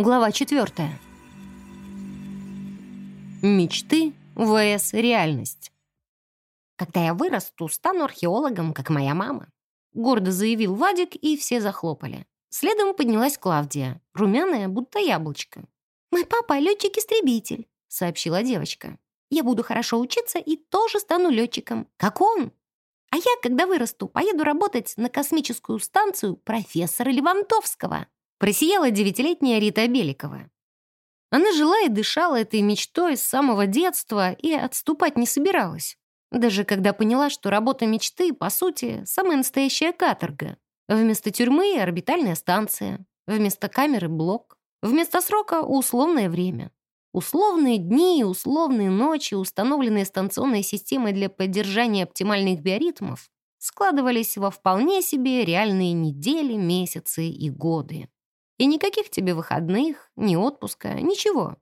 Глава 4. Мечты vs реальность. «Когда я вырасту, стану археологом, как моя мама», гордо заявил Вадик, и все захлопали. Следом поднялась Клавдия, румяная, будто яблочко. «Мой папа — летчик-истребитель», — сообщила девочка. «Я буду хорошо учиться и тоже стану летчиком, как он. А я, когда вырасту, поеду работать на космическую станцию профессора Левантовского». Просияла девятилетняя Рита Беликова. Она жила и дышала этой мечтой с самого детства и отступать не собиралась. Даже когда поняла, что работа мечты, по сути, самая настоящая каторга. Вместо тюрьмы — орбитальная станция. Вместо камеры — блок. Вместо срока — условное время. Условные дни и условные ночи, установленные станционной системой для поддержания оптимальных биоритмов, складывались во вполне себе реальные недели, месяцы и годы. И никаких тебе выходных, ни отпуска, ничего.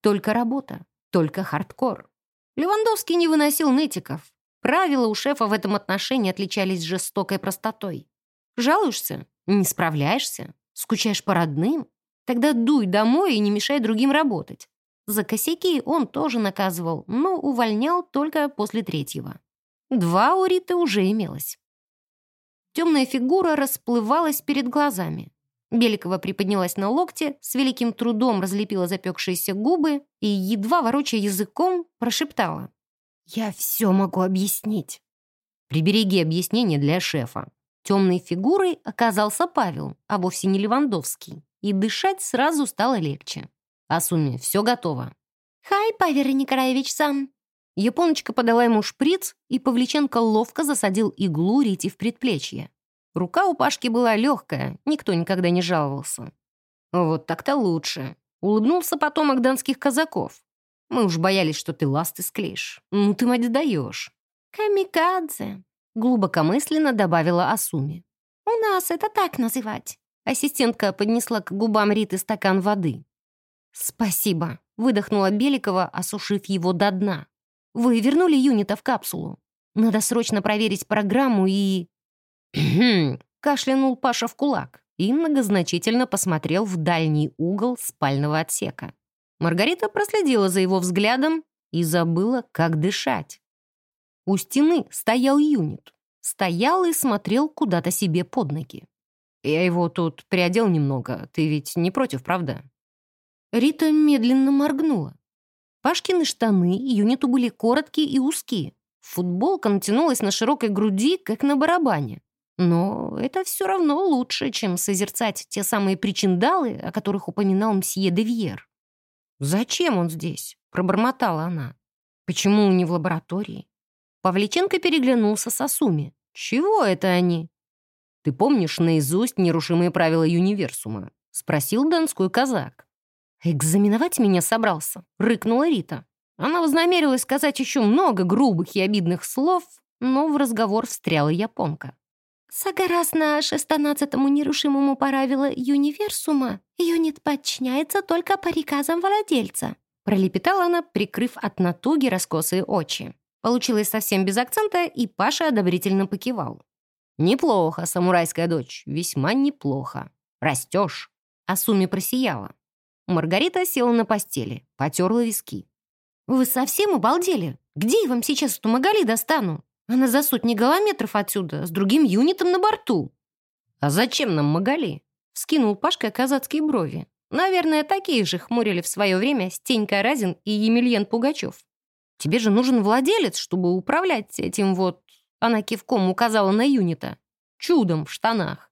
Только работа, только хардкор. Левандовский не выносил нытиков. Правила у шефа в этом отношении отличались жестокой простотой. Жалуешься? Не справляешься? Скучаешь по родным? Тогда дуй домой и не мешай другим работать. За косяки он тоже наказывал, но увольнял только после третьего. Два у Риты уже имелось. Темная фигура расплывалась перед глазами. Беликова приподнялась на локте, с великим трудом разлепила запекшиеся губы и, едва ворочая языком, прошептала. «Я все могу объяснить». «Прибереги объяснение для шефа». Темной фигурой оказался Павел, а вовсе не Левандовский, и дышать сразу стало легче. «Асуми, все готово». «Хай, Павел Николаевич-сан». Японочка подала ему шприц, и Павличенко ловко засадил иглу Рити в предплечье. Рука у Пашки была легкая, никто никогда не жаловался. «Вот так-то лучше», — улыбнулся потомок донских казаков. «Мы уж боялись, что ты ласты склеишь. Ну ты, мать, даешь». «Камикадзе», — глубокомысленно добавила Асуми. «У нас это так называть». Ассистентка поднесла к губам Риты стакан воды. «Спасибо», — выдохнула Беликова, осушив его до дна. «Вы вернули юнита в капсулу. Надо срочно проверить программу и...» «Хм!» — кашлянул Паша в кулак и многозначительно посмотрел в дальний угол спального отсека. Маргарита проследила за его взглядом и забыла, как дышать. У стены стоял юнит. Стоял и смотрел куда-то себе под ноги. «Я его тут приодел немного. Ты ведь не против, правда?» Рита медленно моргнула. Пашкины штаны юниту были короткие и узкие. Футболка натянулась на широкой груди, как на барабане. Но это все равно лучше, чем созерцать те самые причиндалы, о которых упоминал мсье де Вьер. «Зачем он здесь?» — пробормотала она. «Почему не в лаборатории?» Павличенко переглянулся с Асуми. «Чего это они?» «Ты помнишь наизусть нерушимые правила универсума?» — спросил донской казак. «Экзаменовать меня собрался?» — рыкнула Рита. Она вознамерилась сказать еще много грубых и обидных слов, но в разговор встряла японка. Согласно шестнадцатому нерушимому правилу универсума, юнит подчиняется только по приказам владельца. Пролепетала она, прикрыв от натуги раскосые очи. Получилось совсем без акцента, и Паша одобрительно покивал. «Неплохо, самурайская дочь, весьма неплохо. Растешь». А Суми просияла. Маргарита села на постели, потерла виски. «Вы совсем обалдели? Где я вам сейчас эту Магали достану? Она за сотни километров отсюда, с другим юнитом на борту. А зачем нам Магали? Скинул Пашка казацкие брови. Наверное, такие же хмурили в свое время Стенька Разин и Емельян Пугачев. Тебе же нужен владелец, чтобы управлять этим вот... Она кивком указала на юнита. Чудом в штанах.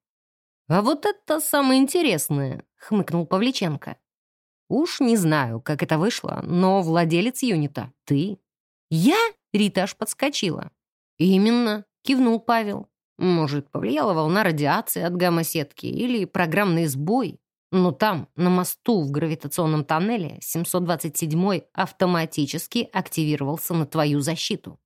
«А вот это самое интересное», — хмыкнул Павличенко. «Уж не знаю, как это вышло, но владелец юнита — ты». «Я?» — Рита аж подскочила. «Именно», — кивнул Павел. «Может, повлияла волна радиации от гамма-сетки или программный сбой, но там, на мосту в гравитационном тоннеле, 727-й автоматически активировался на твою защиту».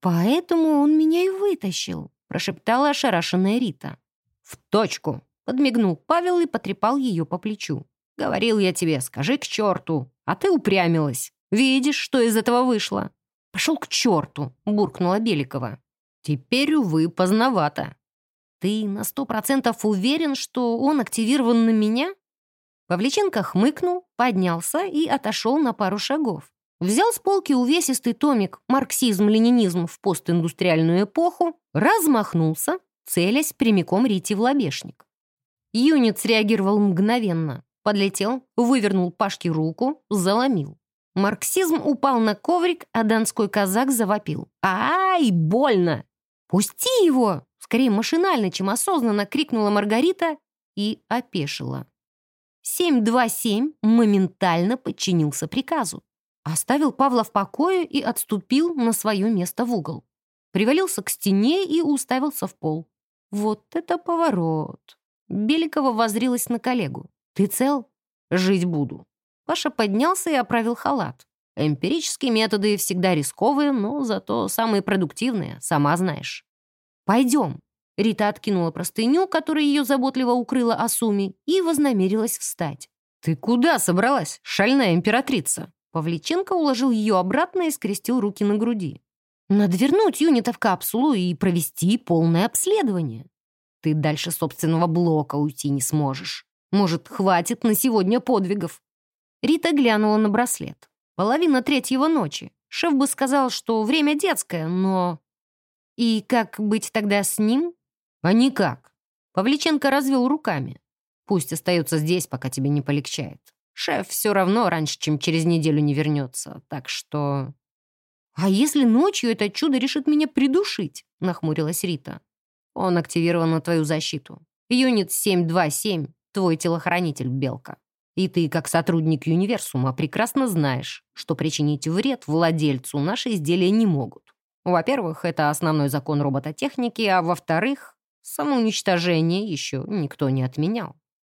«Поэтому он меня и вытащил», — прошептала ошарашенная Рита. «В точку», — подмигнул Павел и потрепал ее по плечу. «Говорил я тебе, скажи к черту, а ты упрямилась. Видишь, что из этого вышло?» «Пошел к черту!» — буркнула Беликова. «Теперь, увы, поздновато». «Ты на сто процентов уверен, что он активирован на меня?» Павличенко хмыкнул, поднялся и отошел на пару шагов. Взял с полки увесистый томик «Марксизм-ленинизм в постиндустриальную эпоху», размахнулся, целясь прямиком Рите в лобешник. Юнит среагировал мгновенно. Подлетел, вывернул Пашке руку, заломил. Марксизм упал на коврик, а донской казак завопил. «Ай, больно!» «Пусти его!» Скорее машинально, чем осознанно крикнула Маргарита и опешила. 727 моментально подчинился приказу. Оставил Павла в покое и отступил на свое место в угол. Привалился к стене и уставился в пол. Вот это поворот. Беликова возрилась на коллегу. «Ты цел? Жить буду». Паша поднялся и оправил халат. Эмпирические методы всегда рисковые, но зато самые продуктивные, сама знаешь. «Пойдем». Рита откинула простыню, которая ее заботливо укрыла Асуми, и вознамерилась встать. «Ты куда собралась, шальная императрица?» Павличенко уложил ее обратно и скрестил руки на груди. «Надо вернуть юнита в капсулу и провести полное обследование. Ты дальше собственного блока уйти не сможешь. Может, хватит на сегодня подвигов?» Рита глянула на браслет. Половина третьего ночи. Шеф бы сказал, что время детское, но... И как быть тогда с ним? А никак. Павличенко развел руками. Пусть остается здесь, пока тебе не полегчает. Шеф все равно раньше, чем через неделю не вернется, так что... «А если ночью это чудо решит меня придушить?» — нахмурилась Рита. «Он активирован на твою защиту. Юнит 727, твой телохранитель, Белка. И ты, как сотрудник универсума, прекрасно знаешь, что причинить вред владельцу наши изделия не могут. Во-первых, это основной закон робототехники, а во-вторых, самоуничтожение еще никто не отменял.